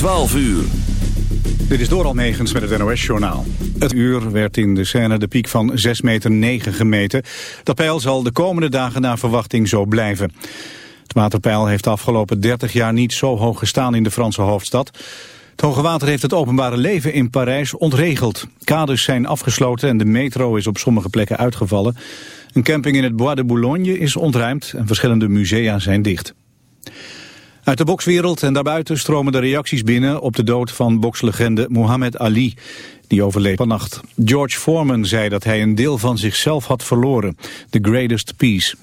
12 uur. Dit is door Negens met het NOS-journaal. Het uur werd in de scène de piek van 6,9 meter gemeten. Dat peil zal de komende dagen naar verwachting zo blijven. Het waterpeil heeft de afgelopen 30 jaar niet zo hoog gestaan in de Franse hoofdstad. Het hoge water heeft het openbare leven in Parijs ontregeld. Kades zijn afgesloten en de metro is op sommige plekken uitgevallen. Een camping in het Bois de Boulogne is ontruimd en verschillende musea zijn dicht. Uit de bokswereld en daarbuiten stromen de reacties binnen op de dood van bokslegende Muhammad Ali. Die overleed vannacht. George Foreman zei dat hij een deel van zichzelf had verloren. The greatest peace.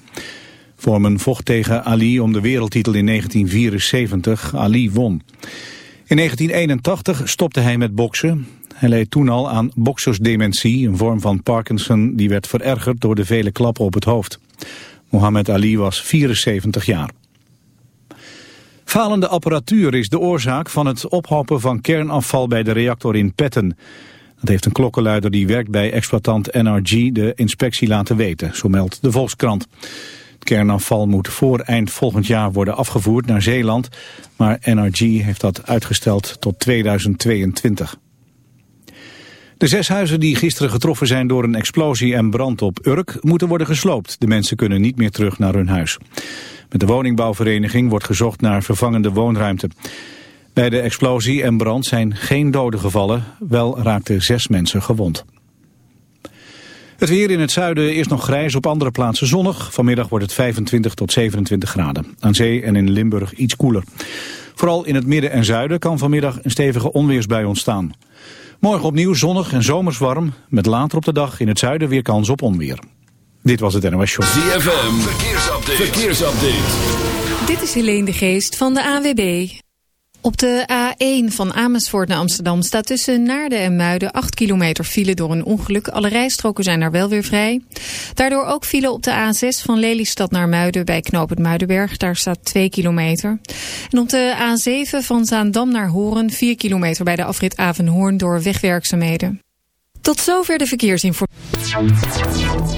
Foreman vocht tegen Ali om de wereldtitel in 1974. Ali won. In 1981 stopte hij met boksen. Hij leed toen al aan boksersdementie, een vorm van Parkinson die werd verergerd door de vele klappen op het hoofd. Muhammad Ali was 74 jaar. Falende apparatuur is de oorzaak van het ophopen van kernafval bij de reactor in Petten. Dat heeft een klokkenluider die werkt bij exploitant NRG de inspectie laten weten, zo meldt de Volkskrant. Het kernafval moet voor eind volgend jaar worden afgevoerd naar Zeeland, maar NRG heeft dat uitgesteld tot 2022. De zes huizen die gisteren getroffen zijn door een explosie en brand op Urk moeten worden gesloopt. De mensen kunnen niet meer terug naar hun huis. Met de woningbouwvereniging wordt gezocht naar vervangende woonruimte. Bij de explosie en brand zijn geen doden gevallen. Wel raakten zes mensen gewond. Het weer in het zuiden is nog grijs, op andere plaatsen zonnig. Vanmiddag wordt het 25 tot 27 graden. Aan zee en in Limburg iets koeler. Vooral in het midden en zuiden kan vanmiddag een stevige onweersbui ontstaan. Morgen opnieuw zonnig en zomers warm, met later op de dag in het zuiden weer kans op onweer. Dit was het NOS Show. ZFM, verkeersupdate. verkeersupdate. Dit is Helene de Geest van de AWB. Op de A1 van Amersfoort naar Amsterdam staat tussen Naarden en Muiden 8 kilometer file door een ongeluk. Alle rijstroken zijn daar wel weer vrij. Daardoor ook file op de A6 van Lelystad naar Muiden bij knooppunt Muidenberg. Daar staat 2 kilometer. En op de A7 van Zaandam naar Horen 4 kilometer bij de afrit Avenhoorn door wegwerkzaamheden. Tot zover de verkeersinformatie.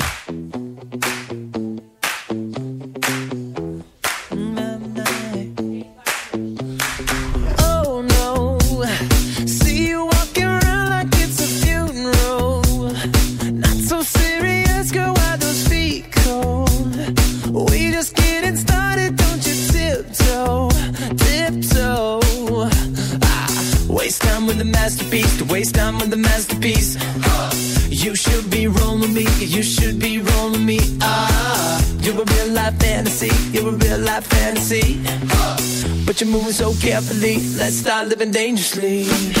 Living dangerously.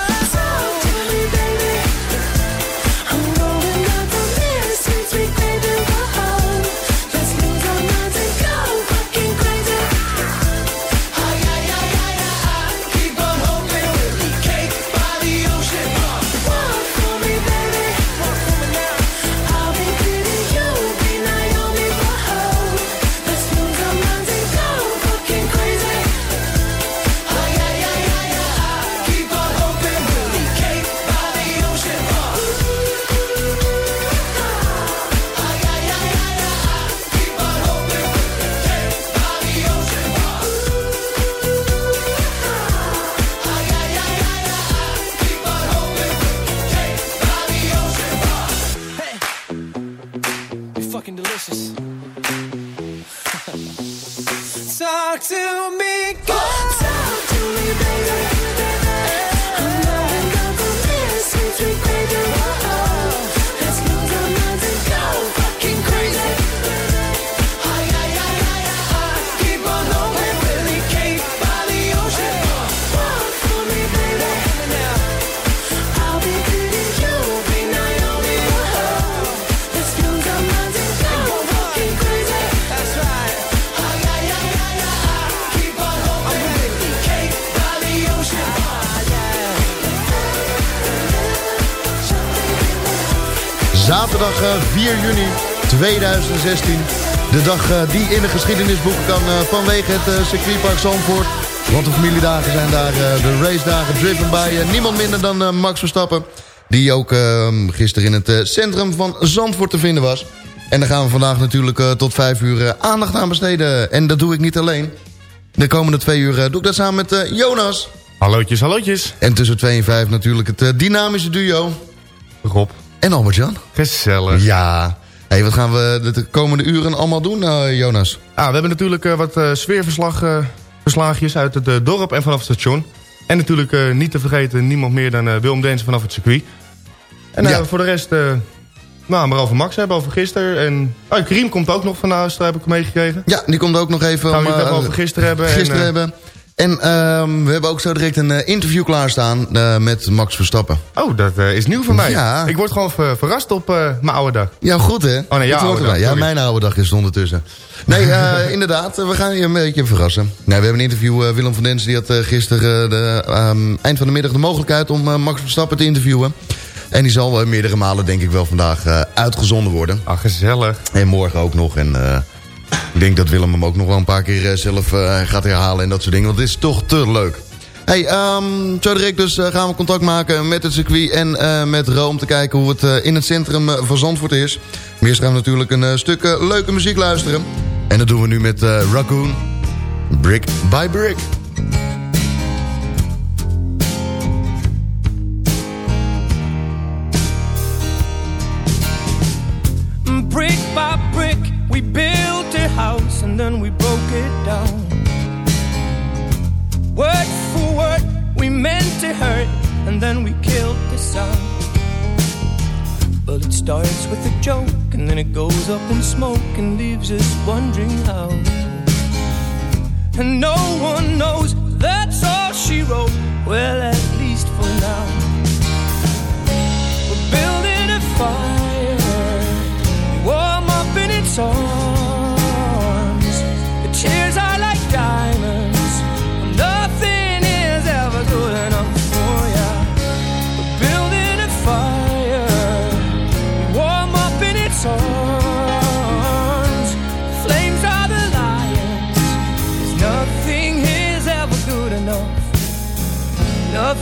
2016. De dag eh, die in de geschiedenisboeken kan eh, vanwege het eh, circuitpark Zandvoort. Want de familiedagen zijn daar, de racedagen driven bij niemand minder dan Max Verstappen. Die ook eh, gisteren in het centrum van Zandvoort te vinden was. En daar gaan we vandaag natuurlijk tot 5 uur aandacht aan besteden. En dat doe ik niet alleen. De komende twee uur doe ik dat samen met Jonas. Hallootjes, hallootjes. En tussen 2 en 5 natuurlijk het dynamische duo. Rob. En Albert-Jan. Gezellig. Ja. Hey, wat gaan we de komende uren allemaal doen, eh, Jonas? Ah, we hebben natuurlijk eh, wat eh, sfeerverslagjes uit het dorp en vanaf het station. En natuurlijk niet te vergeten niemand meer dan eh, Willem Deens vanaf het circuit. En Ja. voor de rest, nou, maar over Max hebben, over gisteren. En oh, Karim komt ook nog van Aastra, heb ik meegekregen. Ja, die komt ook nog even... Gaan we het over gisteren hebben. Gisteren en, hebben. En ehm, we hebben ook zo direct een eh, interview klaarstaan uh, met Max Verstappen. Oh, dat uh, is nieuw voor mij. Ja. Ik word gewoon ver verrast op mijn oude dag. Ja, goed hè? Oh nee, jouw oude dag. Ja, mijn oude dag is ondertussen. Nee, inderdaad, we gaan je een beetje verrassen. Nee, we hebben een interview, Willem van Dens, die had gisteren de, um, eind van de middag de mogelijkheid om Max Verstappen te interviewen. En die zal meerdere malen denk ik wel vandaag uitgezonden worden. Ah, gezellig. En morgen ook nog. En ik denk dat Willem hem ook nog wel een paar keer uh, zelf uh, gaat herhalen en dat soort dingen. Want het is toch te leuk. Hey, um, zo direct dus uh, gaan we contact maken met het circuit en met Rome... om te kijken hoe het in het centrum van Zandvoort is. Eerst gaan we natuurlijk een stuk leuke muziek luisteren. En dat doen we nu met Raccoon. Brick by. Brick to hurt and then we killed the sun. Well, it starts with a joke and then it goes up in smoke and leaves us wondering how. And no one knows that's all she wrote. Well, at least for now. We're building a fire, warm up in its arms.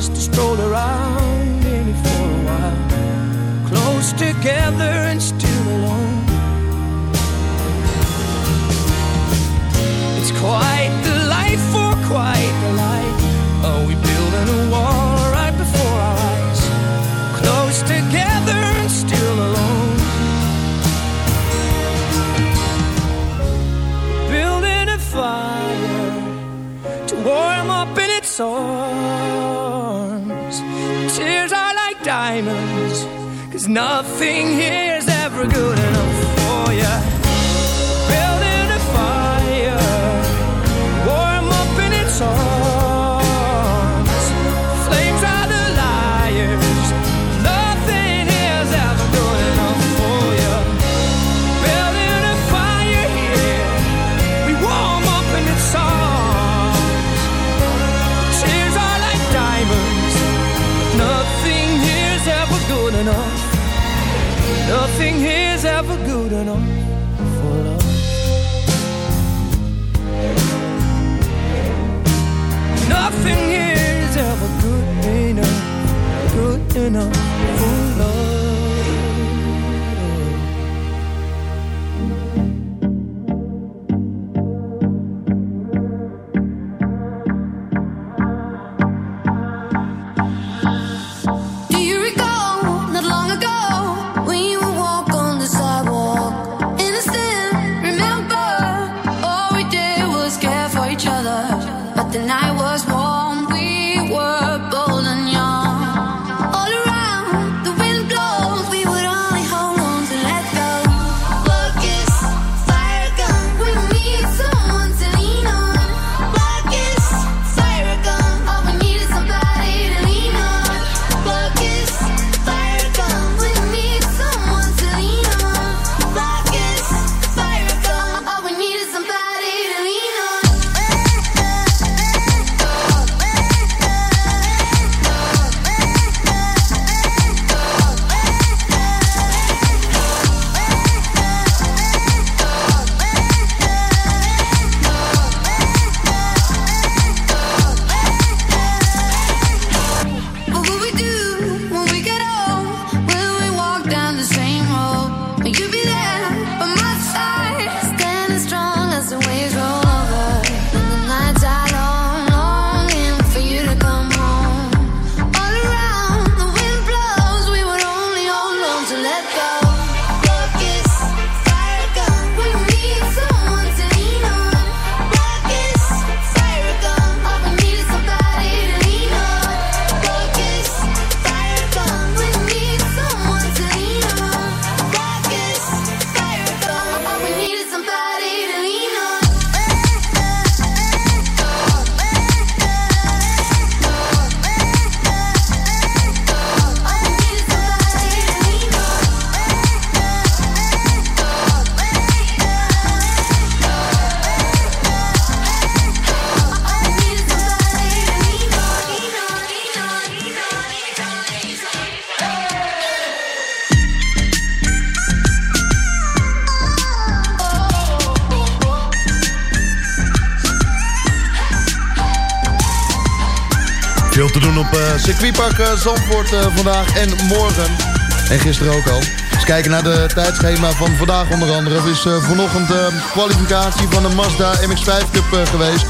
stroll around in it for a while. Close together and still alone. It's quite the life for quite the life. Are we building a wall right before our eyes? Close together and still alone. Building a fire to warm up in its arms. Nothing here is ever good enough you know. Te doen op eh circuitpark eh, Zandvoort eh, vandaag en morgen. En gisteren ook al. Eens kijken naar de tijdschema van vandaag onder andere. Er is vanochtend eh, kwalificatie van de Mazda MX-5 Cup geweest.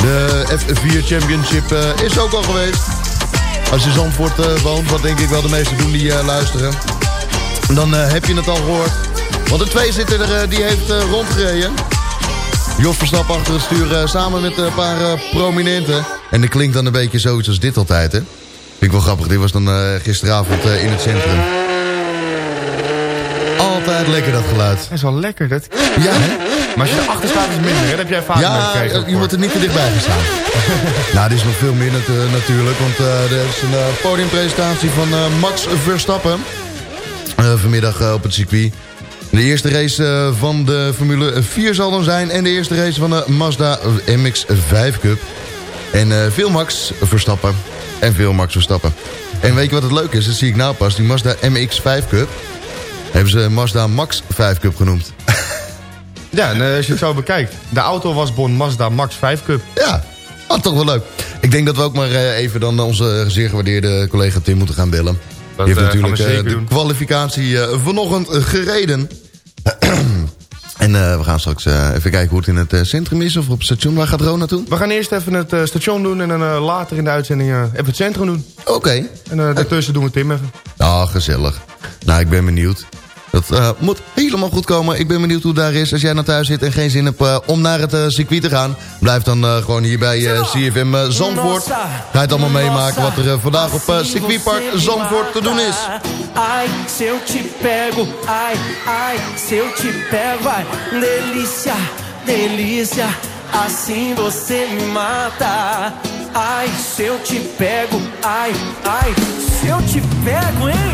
De F4 Championship is ook al geweest. Als je Zandvoort woont, wat denk ik wel de meesten doen die luisteren. Dan heb je het al gehoord. Want de twee zitten er, eh, die heeft rondgereden. Jos Verstappen achter het stuur samen met een paar prominenten. En dat klinkt dan een beetje zoiets als dit altijd, hè? Vind ik wel grappig. Dit was dan eh, gisteravond eh, in het centrum. Altijd lekker dat geluid. Dat is wel lekker, dat. Ja, hè? Maar als je erachter staat is het minder, hè? Dat heb jij vaak Ja, meegekregen. eh, je moet er niet te dichtbij gaan staan. nou, dit is nog veel meer nat- natuurlijk. Want eh, er is een podiumpresentatie van Max Verstappen. Vanmiddag op het circuit. De eerste race van de Formule 4 zal dan zijn. En de eerste race van de Mazda MX-5 Cup. En eh, veel Max Verstappen. En veel Max Verstappen. En weet je wat het leuke is? Dat zie ik nou pas. Die Mazda MX-5 Cup. Hebben ze Mazda Max 5 Cup genoemd. Ja, en eh, als je het zo bekijkt. De auto was Bon Mazda Max 5 Cup. Ja. Ah, toch wel leuk. Ik denk dat we ook maar eh, even dan onze zeer gewaardeerde collega Tim moeten gaan bellen. Dat, Die heeft natuurlijk de doen. kwalificatie vanochtend gereden. en eh, we gaan straks eh, even kijken hoe het in het eh, centrum is. Of op het station. Waar gaat Ro naartoe? We gaan eerst even het station doen en dan later in de uitzending even het centrum doen. Oké. En daartussen doen we Tim even. Ah, gezellig. Nou, ik ben benieuwd. Dat eh, moet helemaal goed komen. Ik ben benieuwd hoe daar is. Als jij naar thuis zit en geen zin hebt eh, om naar het eh, circuit te gaan... blijf dan gewoon hier bij CFM Zandvoort. Ga het allemaal meemaken wat er vandaag op circuitpark Zandvoort te doen is. Ai, se eu te pego, ai, ai, se eu te pego, ai, delícia, delícia, assim você me mata. Ai, se eu te pego, ai, ai, se eu te pego?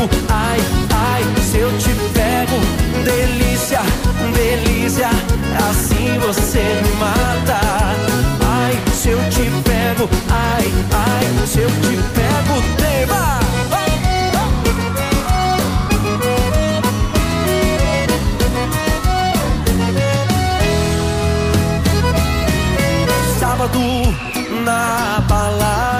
Pego, ai, ai, se eu te pego, delícia, delícia, assim você me mata. Ai, se eu te pego, ai, ai, se eu te pego, tema. Sábado na balada,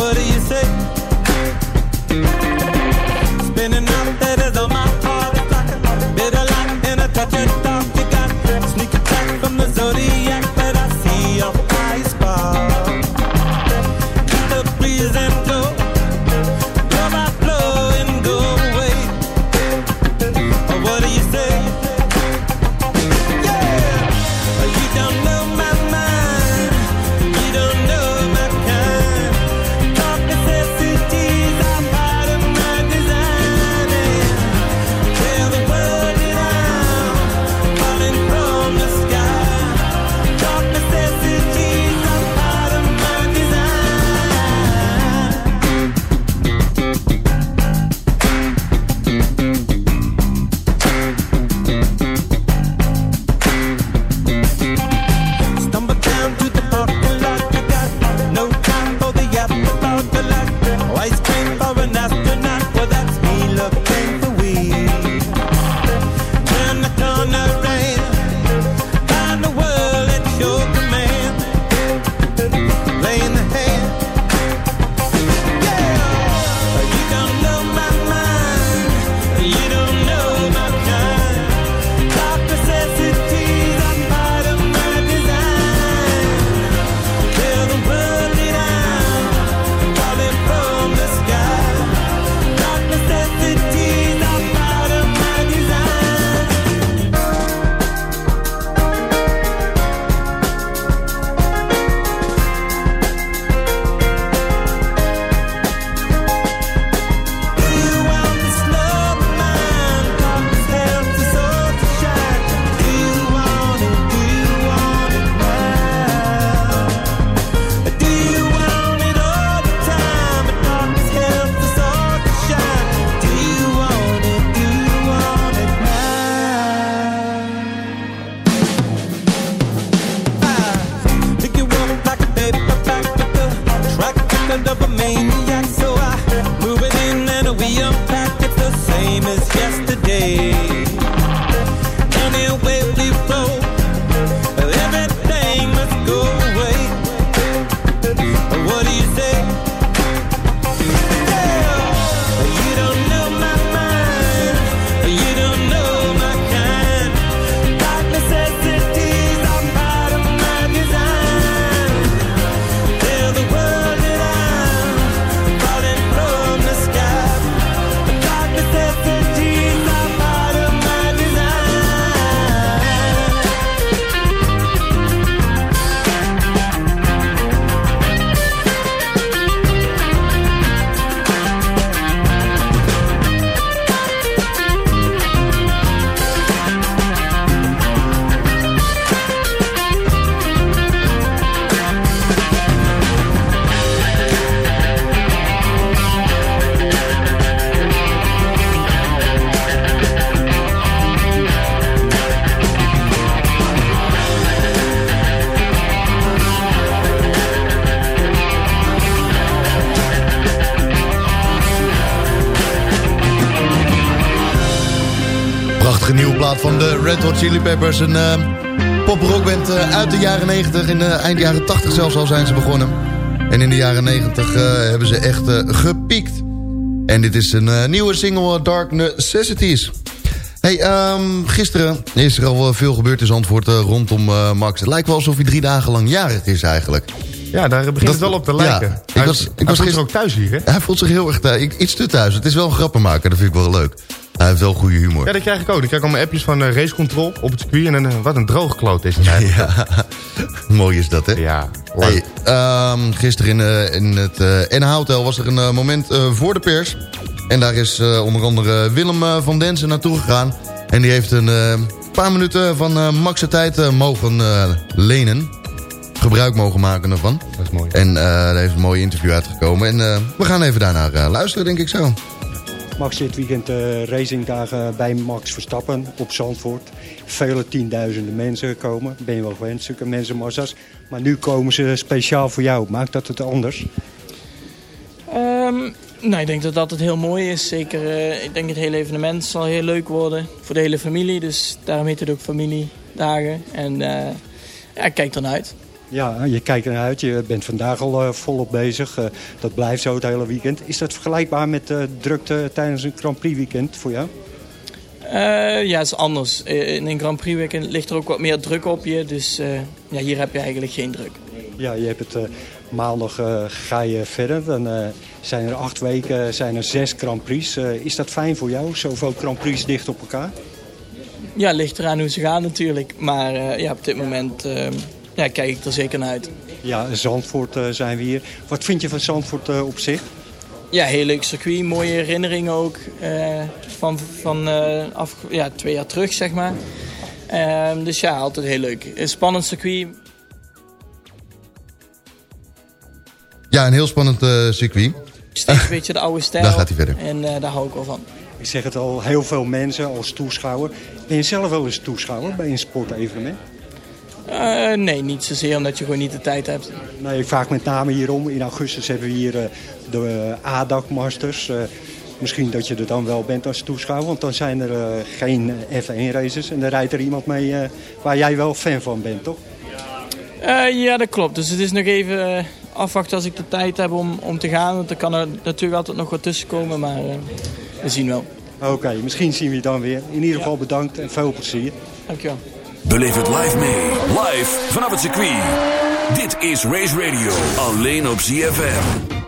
What do you Chili Peppers. Een uh, poprockband uh, uit de jaren 90. In de eind jaren 80 zelfs al zijn ze begonnen. En in de jaren 90 uh, hebben ze echt gepiekt. En dit is een nieuwe single, Dark Necessities. Hey, um, gisteren is er al veel gebeurd in Zandvoort rondom Max. Het lijkt wel alsof hij drie dagen lang jarig is eigenlijk. Ja, daar begint Dat- het wel op te lijken. ja, ik was- hij ik was voelt zich gister- ook thuis hier, hè? Hij voelt zich heel erg thuis. Ik- Iets te thuis. Het is wel een grappenmaker, dat vind ik wel leuk. Hij heeft wel goede humor. Ja, dat krijg ik ook. Ik krijg allemaal appjes van uh, racecontrol op het circuit. En uh, wat een droogkloot is het eigenlijk. Ja, mooi is dat, hè? Ja, Hey, ehm, gisteren in, eh, in het uh, NH Hotel was er een moment voor de pers. En daar is onder andere Willem van Densen naartoe gegaan. En die heeft een paar minuten van Max' tijd mogen lenen. Gebruik mogen maken ervan. Dat is mooi. En daar heeft een mooi interview uitgekomen. En we gaan even daarnaar luisteren, denk ik zo. Max dit weekend uh, racingdagen bij Max Verstappen op Zandvoort. Vele tienduizenden mensen komen. Ben je wel gewend, zulke mensenmassa's. Maar nu komen ze speciaal voor jou. Maakt dat het anders? Um, ik denk dat dat het heel mooi is. Zeker, uh, ik denk het hele evenement zal heel leuk worden voor de hele familie. Dus daarom heet het ook familiedagen. En uh, ja, ik kijk ernaar uit. Ja, je kijkt ernaar uit. Je bent vandaag al uh, volop bezig. Uh, dat blijft zo het hele weekend. Is dat vergelijkbaar met de drukte tijdens een Grand Prix weekend voor jou? Ja, is anders. In een Grand Prix weekend ligt er ook wat meer druk op je. Dus ja, hier heb je eigenlijk geen druk. Ja, je hebt het maandag ga je verder. Dan zijn er acht weken zijn er zes Grand Prix. is dat fijn voor jou? Zoveel Grand Prix dicht op elkaar? Ja, ligt eraan hoe ze gaan natuurlijk. Maar ja, op dit moment ja, kijk ik er zeker naar uit. Ja, Zandvoort uh, zijn we hier. Wat vind je van Zandvoort uh, op zich? Ja, heel leuk circuit. Mooie herinneringen ook. Uh, van van af, ja, twee jaar terug, zeg maar. Ehm, dus ja, altijd heel leuk. Een spannend circuit. Ja, een heel spannend circuit. Steeds een beetje de oude stijl. Daar gaat hij verder. En daar hou ik wel van. Ik zeg het al, heel veel mensen als toeschouwer. Ben je zelf wel eens toeschouwer bij een sportevenement? Uh, nee, niet zozeer omdat je gewoon niet de tijd hebt. Nee, ik vraag met name hierom. In augustus hebben we hier uh, de uh, ADAC Masters. misschien dat je er dan wel bent als toeschouwer. Want dan zijn er geen F1 races. En dan rijdt er iemand mee waar jij wel fan van bent, toch? ja, dat klopt. Dus het is nog even afwachten als ik de tijd heb om, om te gaan. Want er kan er natuurlijk altijd nog wat tussen komen. Maar we zien wel. Oké, okay, misschien zien we je dan weer. In ieder geval bedankt en veel plezier. Dankjewel. Beleef het live mee. Live vanaf het circuit. Dit is Race Radio. Alleen op ZFM.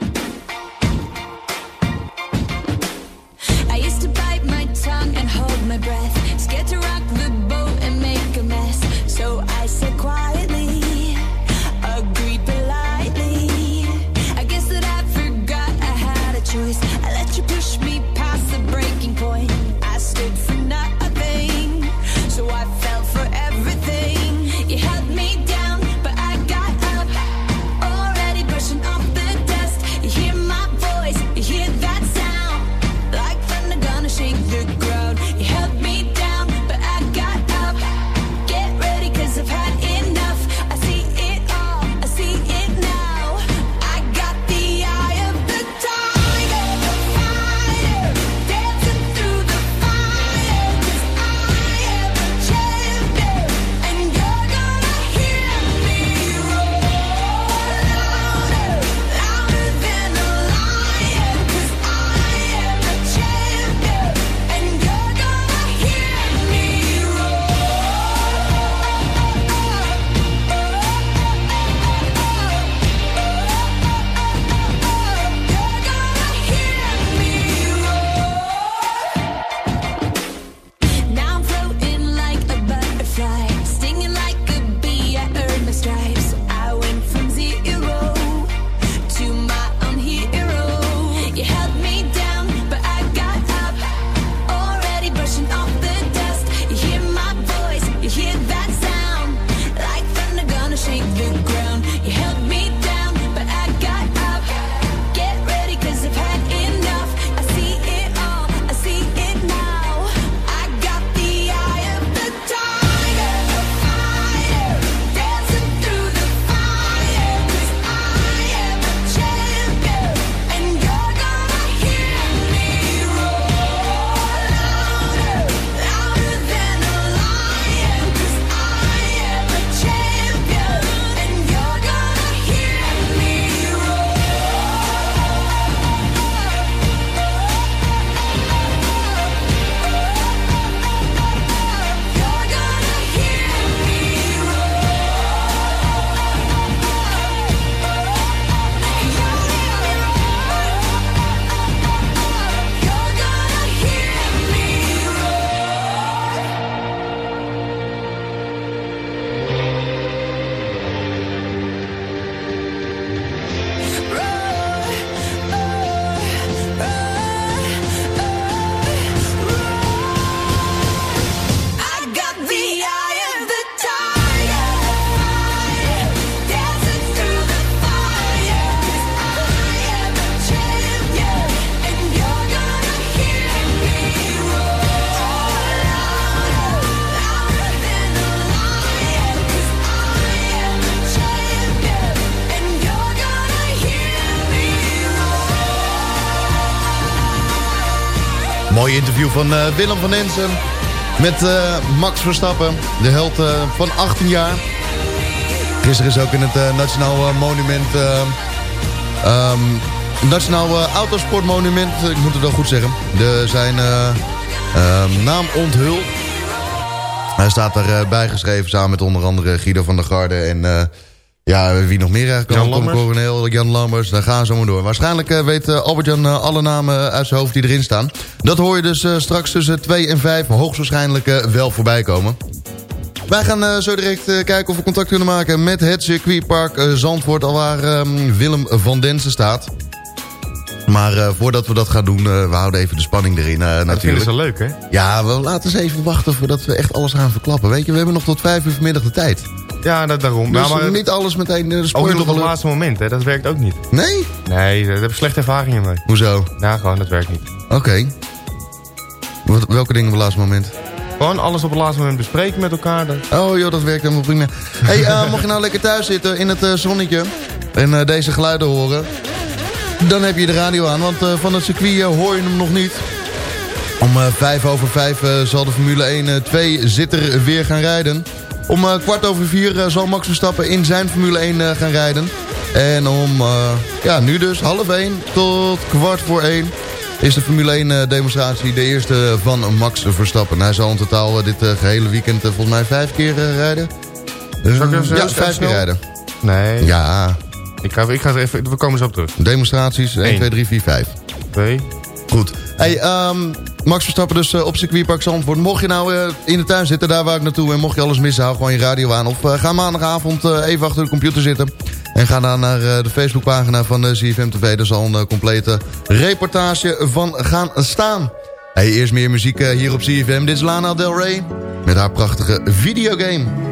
Interview van eh, Willem van Ensen met eh, Max Verstappen, de held eh, van 18 jaar. Gisteren is ook in het Nationaal Monument... ehm, Nationaal Autosportmonument, ik moet het wel goed zeggen. De, zijn eh, ehm, naam onthuld. Hij staat erbij bijgeschreven samen met onder andere Guido van der Garde en... ja, wie nog meer eigenlijk? Jan Lammers. Coronel, Jan Lammers, daar gaan ze maar door. Waarschijnlijk eh, weet eh, Albert-Jan eh, alle namen uit zijn hoofd die erin staan. Dat hoor je dus straks tussen 2 en 5 hoogstwaarschijnlijk wel voorbij komen. Wij gaan zo direct kijken of we contact kunnen maken met het circuitpark Zandvoort... al waar ehm, Willem van Densen staat. Maar voordat we dat gaan doen, we houden even de spanning erin eh, Dat vinden natuurlijk. ze leuk, hè? Ja, we laten eens even wachten voordat we echt alles gaan verklappen. Weet je, we hebben nog tot 5 uur vanmiddag de tijd. Ja, dat, daarom. Dus Nou, maar niet alles meteen de ook niet op het laatste moment, hè? Dat werkt ook niet. Nee? Nee, daar heb ik slechte ervaringen mee. Hoezo? Ja, gewoon, dat werkt niet. Oké. Wat- Welke dingen op het laatste moment? Gewoon alles op het laatste moment bespreken met elkaar. Oh joh, dat werkt helemaal prima. hey, eh, mocht je nou lekker thuis zitten in het eh, zonnetje en eh, deze geluiden horen... dan heb je de radio aan, want eh, van het circuit eh, hoor je hem nog niet. Om eh, vijf over vijf eh, zal de Formule 1 eh, 2 zitter weer gaan rijden. Om eh, kwart over vier eh, zal Max Verstappen in zijn Formule 1 eh, gaan rijden. En om, ja, nu dus half één tot kwart voor één is de Formule 1 eh, demonstratie de eerste van Max Verstappen. Hij zal in totaal dit eh, gehele weekend volgens mij vijf keer rijden. Zal ik even- ja, vijf keer snel? rijden. Nee. Ja, Ik ga, ik ga even, we komen zo op terug. demonstraties 1, Eén. 2, 3, 4, 5. Twee. Goed. Hey, ehm, Max Verstappen dus eh, op circuitpark Zandvoort. Mocht je nou eh, in de tuin zitten, daar waar ik naartoe en mocht je alles missen, hou gewoon je radio aan. Of eh, ga maandagavond even achter de computer zitten. En ga dan naar de Facebookpagina van CFM TV. Daar zal een complete reportage van gaan staan. Hey, eerst meer muziek hier op CFM. Dit is Lana Del Rey met haar prachtige videogame.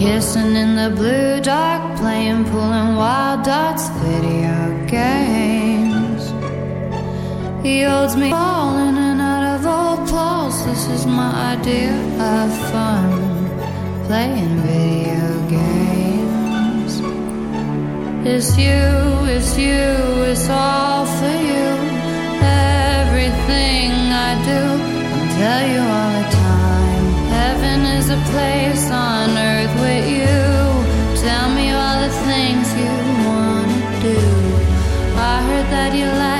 Kissing in the blue dark, playing pulling wild dots, video games. He holds me falling and out of all clothes. This is my idea of fun, playing video games. It's you, it's you, it's all for you. Everything I do, I'll tell you all. Is a place on earth with you. Tell me all the things you wanna do. I heard that you like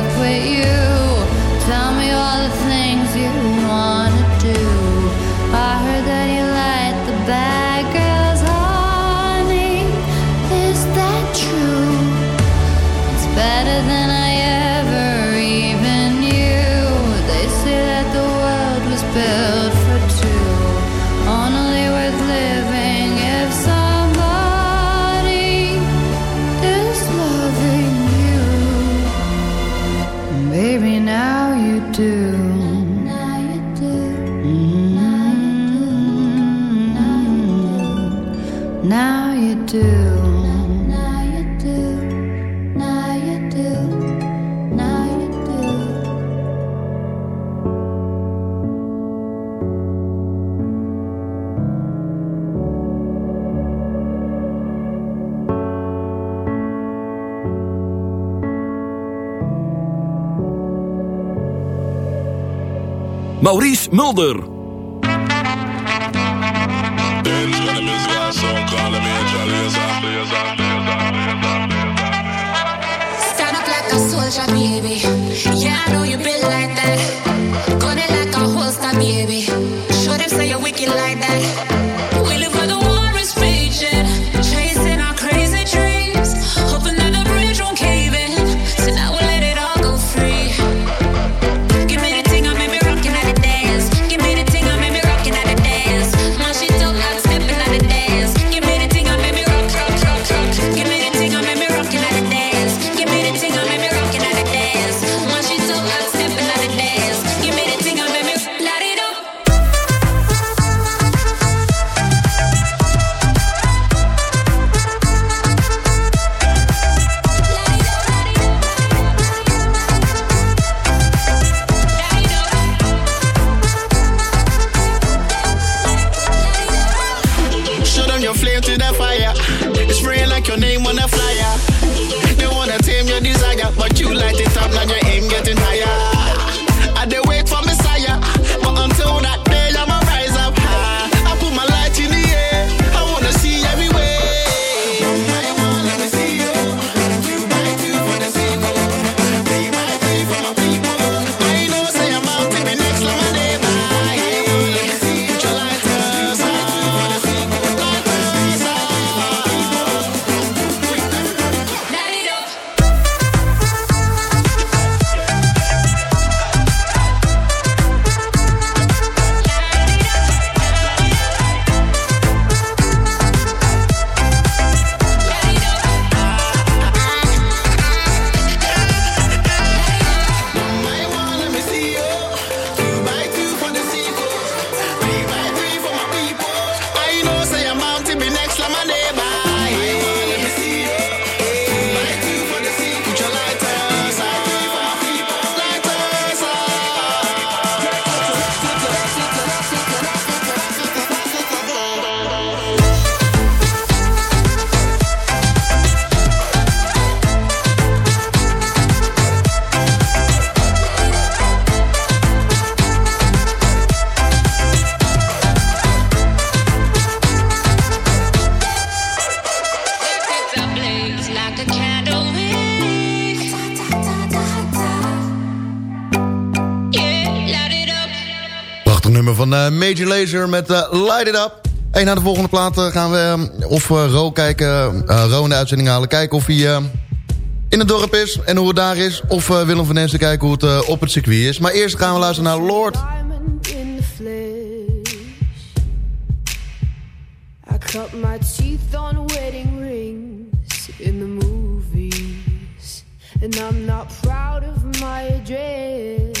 Mulder. Stand up like a soldier, baby. Yeah, I know you like that. Like a holster, baby. Show them you're wicked like eh, Major Lazer met eh, Light It Up. En naar de volgende plaat eh, gaan we of Ro kijken, Ro in de uitzending halen. Kijken of hij in het dorp is en hoe het daar is. Of Willem van Densen kijken hoe het op het circuit is. Maar eerst gaan we luisteren naar Lord. I cut my teeth on wedding rings in the movies. And I'm not proud of my address.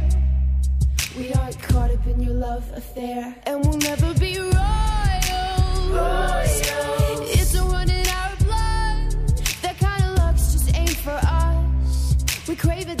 We aren't caught up in your love affair, and we'll never be royal. Royals. It's a run in our blood. That kind of luck's just ain't for us. We crave it.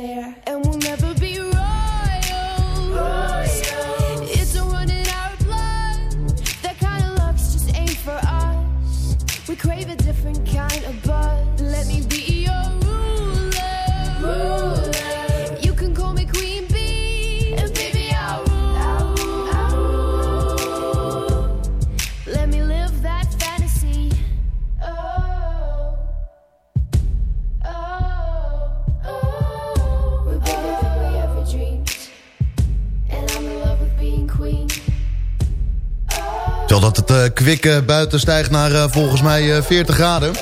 there. Het eh, eh, buiten stijgt naar eh, volgens mij eh, 40 graden...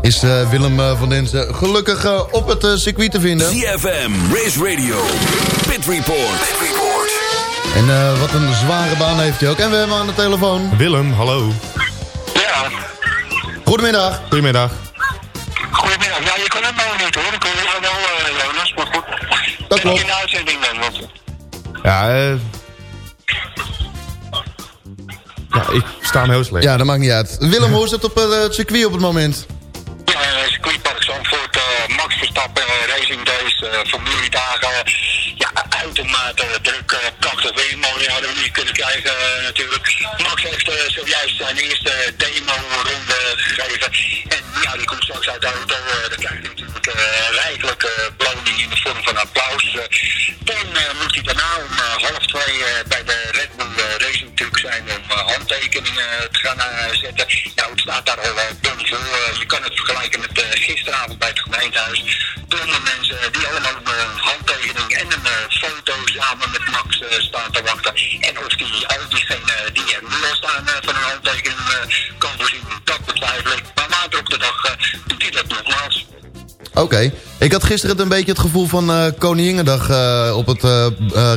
is eh, Willem eh, van Denzen gelukkig eh, op het eh, circuit te vinden. ZFM, Race Radio, Pit Report. En eh, wat een zware baan heeft hij ook. En we hebben hem aan de telefoon. Willem, hallo. Goedemiddag. Goedemiddag. Goedemiddag. Ja, je kon het nou niet hoor. Ik hoor jou wel, eh, Jonas, maar goed. Dat klopt. in de uitzending want... Ja, eh... Heel slecht. Ja, dat maakt niet uit. Willem, hoe is het op eh, het circuit op het moment? Ja, eh, circuitpark Zandvoort, eh, Max Verstappen, Racing Days, eh, familiedagen. ja, uitermate druk, prachtig weer. Mooi hadden we niet kunnen krijgen natuurlijk. Max heeft eh, zojuist zijn eerste demo-ronde gegeven. En ja, die komt straks uit de auto. eh, dan krijgt hij natuurlijk eh, rijkelijk eh, beloning in de vorm van applaus. Dan eh, moet hij daarna om half twee bij de Red Bull Racing Zijn om eh, handtekeningen te gaan eh, zetten. Nou, het staat daar al uh, vol. Eh, je kan het vergelijken met eh, gisteravond bij het gemeentehuis. Tonnen mensen eh, die allemaal een handtekening en een eh, foto samen met Max eh, staan te wachten. En of die al diegene die er nu al staan eh, van een handtekening eh, kan voorzien, dat betwijfel ik. Maar later op de dag eh, doet hij dat nogmaals. Oké. Ik had gisteren een beetje het gevoel van eh Koninginnedag eh, op het eh,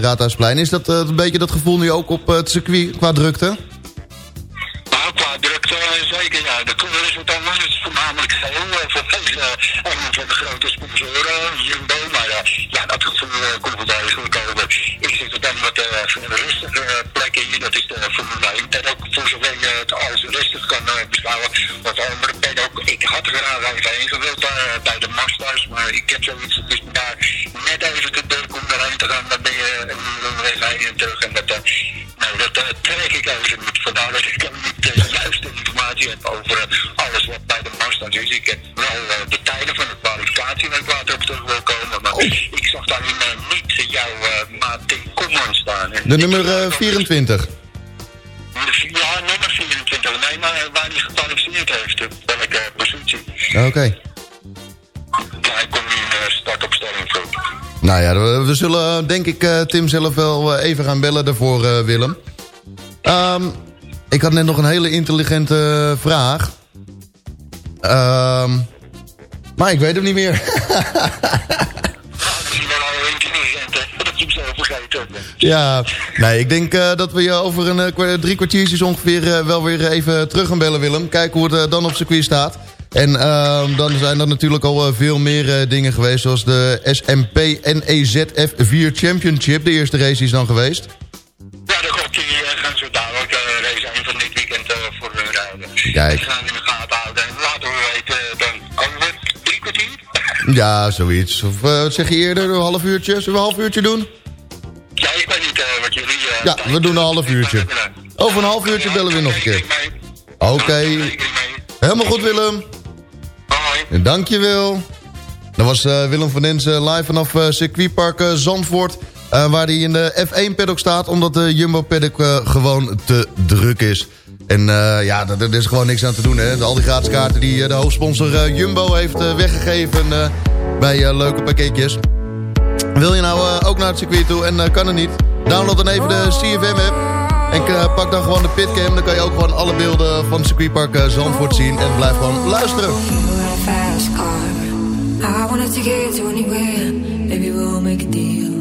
Raadhuisplein. Is dat een beetje dat gevoel nu ook op het circuit qua drukte? Nou, qua drukte zeker, ja. De kleur is. Het is voornamelijk eh, een van de grote sponsoren, Jumbo. Maar ja, dat gevoel komt wel degelijk over. Ik zit een wat eh, rustige plekken hier. Dat is de Formule 1 paddock, voor zover je het als rustig kan eh, beschouwen. Want de andere paddock, ik had er graag even heen gewild eh, bij de Masters. Maar ik heb zoiets, is daar net even te druk om daarheen te gaan. Dan ben je een uur onderweg heen en terug. En dat, eh, nou, dat eh, trek ik even niet. Vandaar dat ik niet de juiste informatie heb over eh, alles wat bij de Masters is. Ik heb wel eh, de tijden van de kwalificatie waar ik later op terug wil komen. Maar ik zag daarin eh, niet jouw uh, Koeman staan. En De nummer eh, 24. Ja, nummer 24. Nee, maar eh, waar hij gekwalificeerd heeft. Positie. Oké. Ja, ik kom nu in startopstelling voor. Nou ja, we, zullen eh, denk ik eh, Tim zelf wel eh, even gaan bellen daarvoor, Willem. Ehm, ik had net nog een hele intelligente vraag. Ehm, maar ik weet hem niet meer. Ja, nee, ik denk dat we je over een drie kwartiertjes ongeveer wel weer even terug gaan bellen, Willem. Kijken hoe het dan op circuit staat. En ehm, dan zijn er natuurlijk al eh, veel meer eh, dingen geweest... zoals de SMP NEZF4 Championship. De eerste race is dan geweest. Ja, dat klopt. Die eh, gaan zo dadelijk uh, race 1 van dit weekend voor hun rijden. Kijk. Die gaan in de gaten houden. En laten we weten dan over drie kwartier. Ja, zoiets. Of wat zeg je eerder, een half uurtje? Zullen we een half uurtje doen? Ja, ik weet niet wat jullie... Ja, we doen een half uurtje. Over een half uurtje bellen we nog een keer. Oké. Okay. Helemaal goed, Willem. Dankjewel. Dat was uh, Willem van Densen live vanaf uh, circuitpark uh, Zandvoort. Waar hij in de F1 paddock staat. Omdat de Jumbo paddock uh, gewoon te druk is. En ja, er is gewoon niks aan te doen. Hè. Al die gratis kaarten die de hoofdsponsor Jumbo heeft weggegeven. bij leuke pakketjes. Wil je nou ook naar het circuit toe en kan er niet? Download dan even de CFM app. En eh, pak dan gewoon de pitcam. Dan kan je ook gewoon alle beelden van het circuitpark eh, Zandvoort zien. En blijf gewoon luisteren. Fast car. I wanna get to anywhere. Maybe we'll make a deal.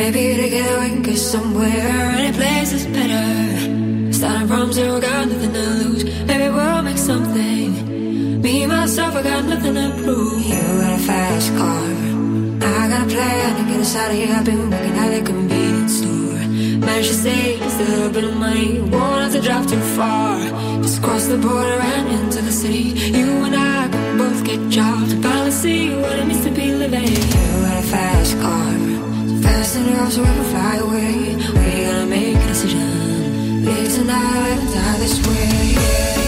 Maybe together we can get somewhere. Any place is better. Starting from zero, got nothing to lose. Maybe we'll make something. Me, myself, I got nothing to prove. You got a fast car. I got a plan to get us out of here. I've been working at the convenience store. Managed to save just a little bit of money. Won't have to drive too far. Just cross the border and into the city. You and I get jobs. Finally see what it means to be living. You got a fast car. So fast enough so we can fly away. We gotta make a decision. Live tonight die this way.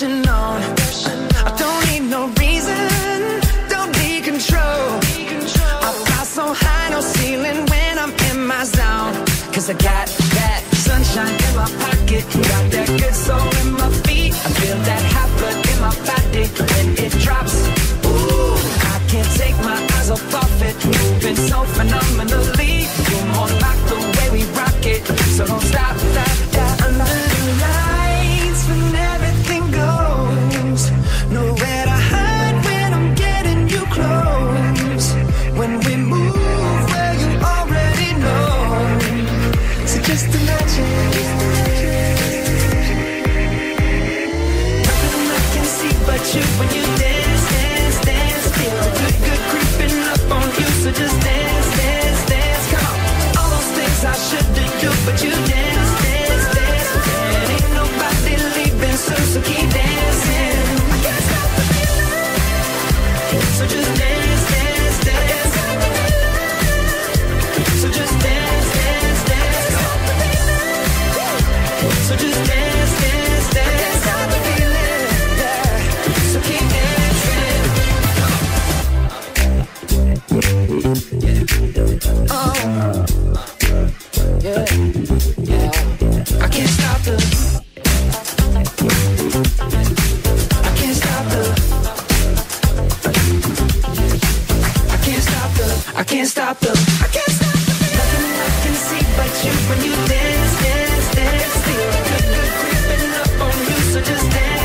I don't need no reason. Don't be control. I fly so high, no ceiling when I'm in my zone. I got that sunshine in my pocket. Got that good soul in my feet. I feel that hot blood in my body when it drops. Ooh, I can't take my eyes off of it. Moving so phenomenal I can't stop the, I can't stop. Nothing I can see but you when you dance, dance, dance. Feel good, good creeping up on you, so just dance.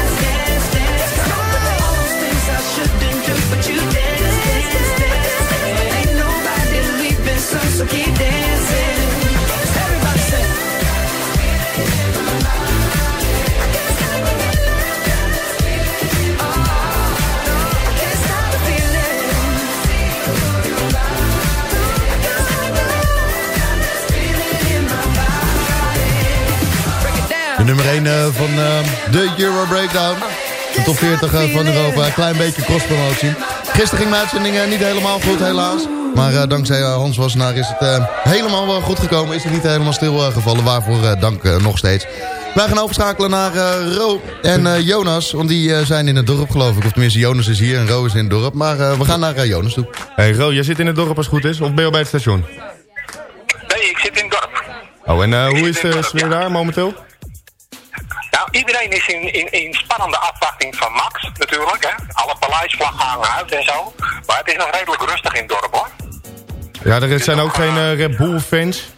Nummer 1 eh, van eh, de Euro Breakdown. De top 40 eh, van Europa. Een klein beetje crosspromotie. Gisteren ging mijn uitzending niet helemaal goed, helaas. Maar eh, dankzij Hans Wassenaar is het eh, helemaal wel goed gekomen. Is het niet helemaal stilgevallen. Waarvoor eh, dank nog steeds. Wij gaan overschakelen naar eh, Ro en eh, Jonas. Want die eh, zijn in het dorp, geloof ik. Of tenminste, Jonas is hier en Ro is in het dorp. Maar eh, we gaan naar Jonas toe. Hey Ro, jij zit in het dorp als het goed is? Of ben je al bij het station? Nee, ik zit in het dorp. Oh, en eh, hoe is de sfeer daar momenteel? Iedereen is in, in, in spannende afwachting van Max, natuurlijk. Hè. Alle paleisvlaggen hangen uit en zo. Maar het is nog redelijk rustig in het dorp, hoor. Ja, er zijn ook geen eh, Red Bull fans.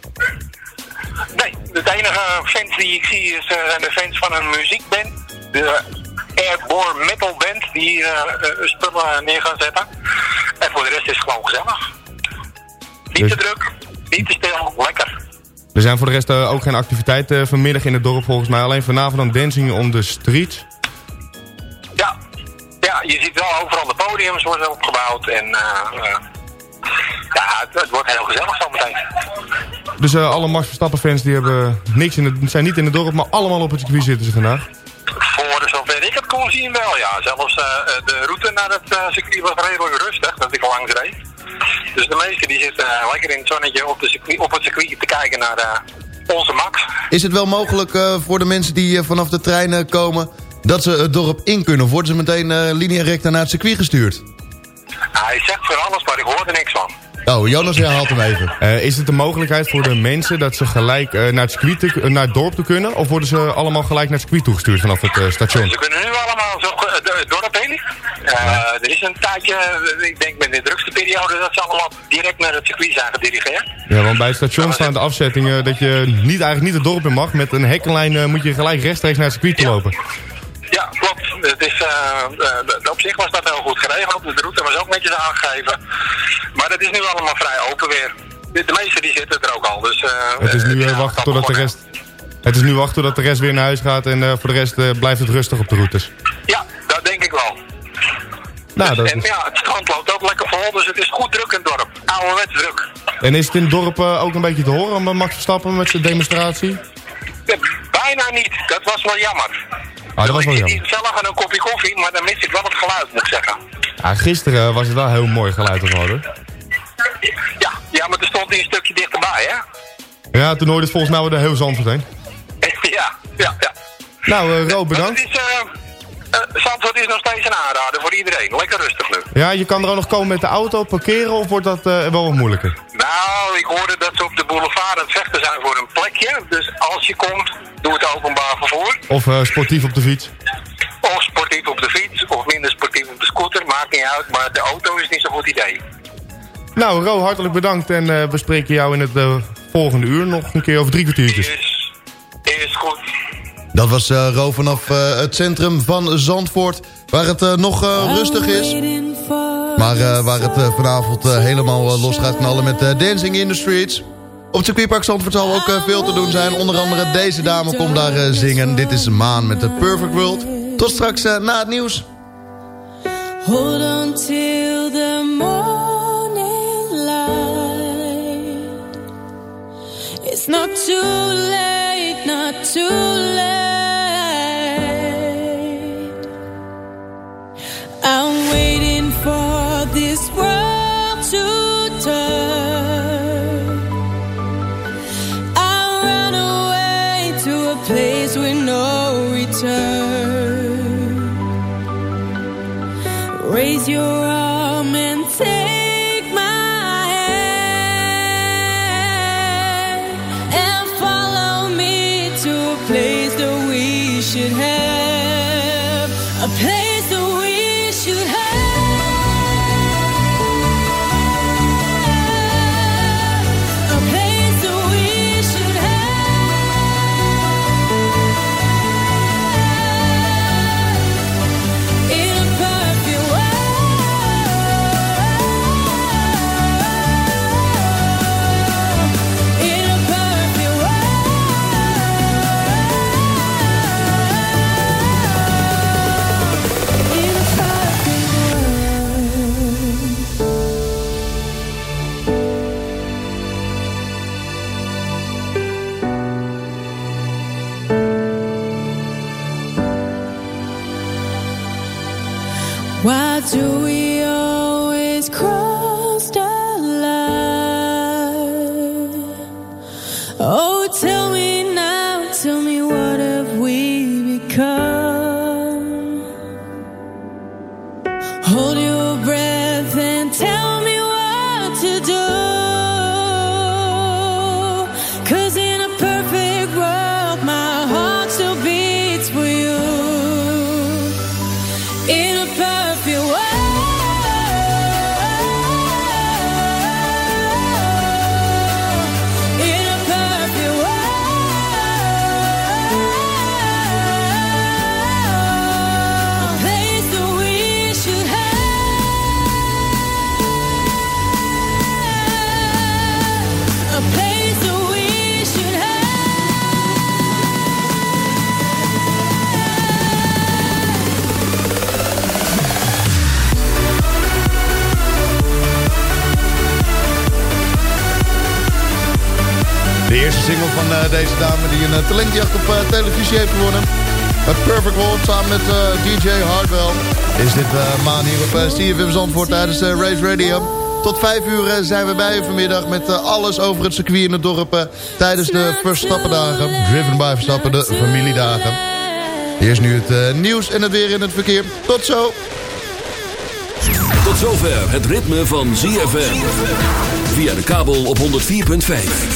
Nee, de enige fans die ik zie is, eh, zijn de fans van een muziekband. De Airborne Metal Band, die eh, eh, spullen neer gaan zetten. En voor de rest is het gewoon gezellig. Niet te druk, niet te stil, lekker. Er zijn voor de rest eh, ook geen activiteiten eh, vanmiddag in het dorp volgens mij. Alleen vanavond dan dancing on the street. Ja, ja je ziet wel overal de podiums worden opgebouwd. En eh, ja, het, het wordt heel gezellig zometeen. Dus eh, alle Max Verstappen fans die hebben niks in het, zijn niet in het dorp, maar allemaal op het circuit zitten ze vandaag. Voor zover ik het kon zien wel, ja. Zelfs de route naar het circuit was redelijk rustig, dat ik langs reed. Dus de meesten die zitten eh, lekker in het zonnetje op, de circuit, op het circuit te kijken naar eh, onze Max. Is het wel mogelijk eh, voor de mensen die eh, vanaf de trein komen... dat ze het dorp in kunnen? Of worden ze meteen eh linea recta naar het circuit gestuurd? Hij zegt voor alles, maar ik hoor er niks van. Oh, Jonas herhaalt hem even. Eh, is het de mogelijkheid voor de mensen dat ze gelijk eh, naar, het circuit te- naar het dorp toe kunnen? Of worden ze allemaal gelijk naar het circuit toegestuurd vanaf het station? Ze kunnen nu allemaal zo het dorp heen. Eh, Er is een tijdje, eh, ik denk met de drukste periode, dat ze allemaal direct naar het circuit zijn gedirigeerd. Ja, want bij het station staan de afzettingen dat je niet, eigenlijk niet het dorp in mag. Met een hekkenlijn eh, moet je gelijk rechtstreeks naar het circuit lopen. Ja, klopt. Het is, eh, eh, op zich was dat heel goed geregeld. De route was ook netjes aangegeven. Maar het is nu allemaal vrij open weer. De, de meesten die zitten er ook al. Dus, eh, Het is eh, nu eh, zijn wachten totdat de rest... Het is nu wachten totdat de rest weer naar huis gaat en eh, voor de rest eh, blijft het rustig op de routes. Ja, dat denk ik wel. Nou, dat en ja, het strand loopt ook lekker vol, dus het is goed druk in het dorp. Ouderwets druk. En is het in het dorp eh, ook een beetje te horen met Max Verstappen met zijn demonstratie? Ja, bijna niet. Dat was wel jammer. Ah, dat was wel ik jammer. zelf aan een kopje koffie, maar dan mis ik wel het geluid, moet ik zeggen. Ja, gisteren was het wel heel mooi geluid geworden. Ja, ja maar er stond hij een stukje dichterbij, hè? Ja, toen hoorde het volgens mij wel de heel zand meteen. ja, ja, ja. Nou, eh Ro, Maar bedankt. het is, eh eh, Zandvoort is nog steeds een aanrader voor iedereen. Lekker rustig nu. Ja, je kan er ook nog komen met de auto, parkeren of wordt dat eh, wel wat moeilijker? Nou, ik hoorde dat ze op de boulevard aan het vechten zijn voor een plekje. Dus als je komt, doe het openbaar vervoer. Of eh, sportief op de fiets? Of sportief op de fiets, of minder sportief op de scooter. Maakt niet uit, maar de auto is niet zo'n goed idee. Nou, Ro, hartelijk bedankt en we spreken jou in het volgende uur nog een keer over drie kwartiertjes. Dat was eh Ro vanaf eh, het centrum van Zandvoort, waar het eh, nog rustig is. Maar waar het vanavond helemaal los gaat knallen met Dancing in the Streets. Op het circuitpark Zandvoort zal ook veel te doen zijn. Onder andere deze dame komt daar zingen. Dit is Maan met de Perfect World. Tot straks na het nieuws. Hold on till the morning light. It's not too late, not too late. I'm waiting for this world to turn. I'll run away to a place with no return. Raise your do we always cross deze dame die een uh, talentjacht op eh, televisie heeft gewonnen. Het Perfect World samen met eh, DJ Hardwell. Is dit maan hier op uh, CFM Zandvoort tijdens de Race Radio. Tot vijf uur eh, zijn we bij u vanmiddag met eh, alles over het circuit in het dorp eh, tijdens de Verstappendagen. Driven by Verstappen, de familiedagen. Eerst nu het eh, nieuws en het weer in het verkeer. Tot zo! Tot zover het ritme van ZFM. Via de kabel op 104.5.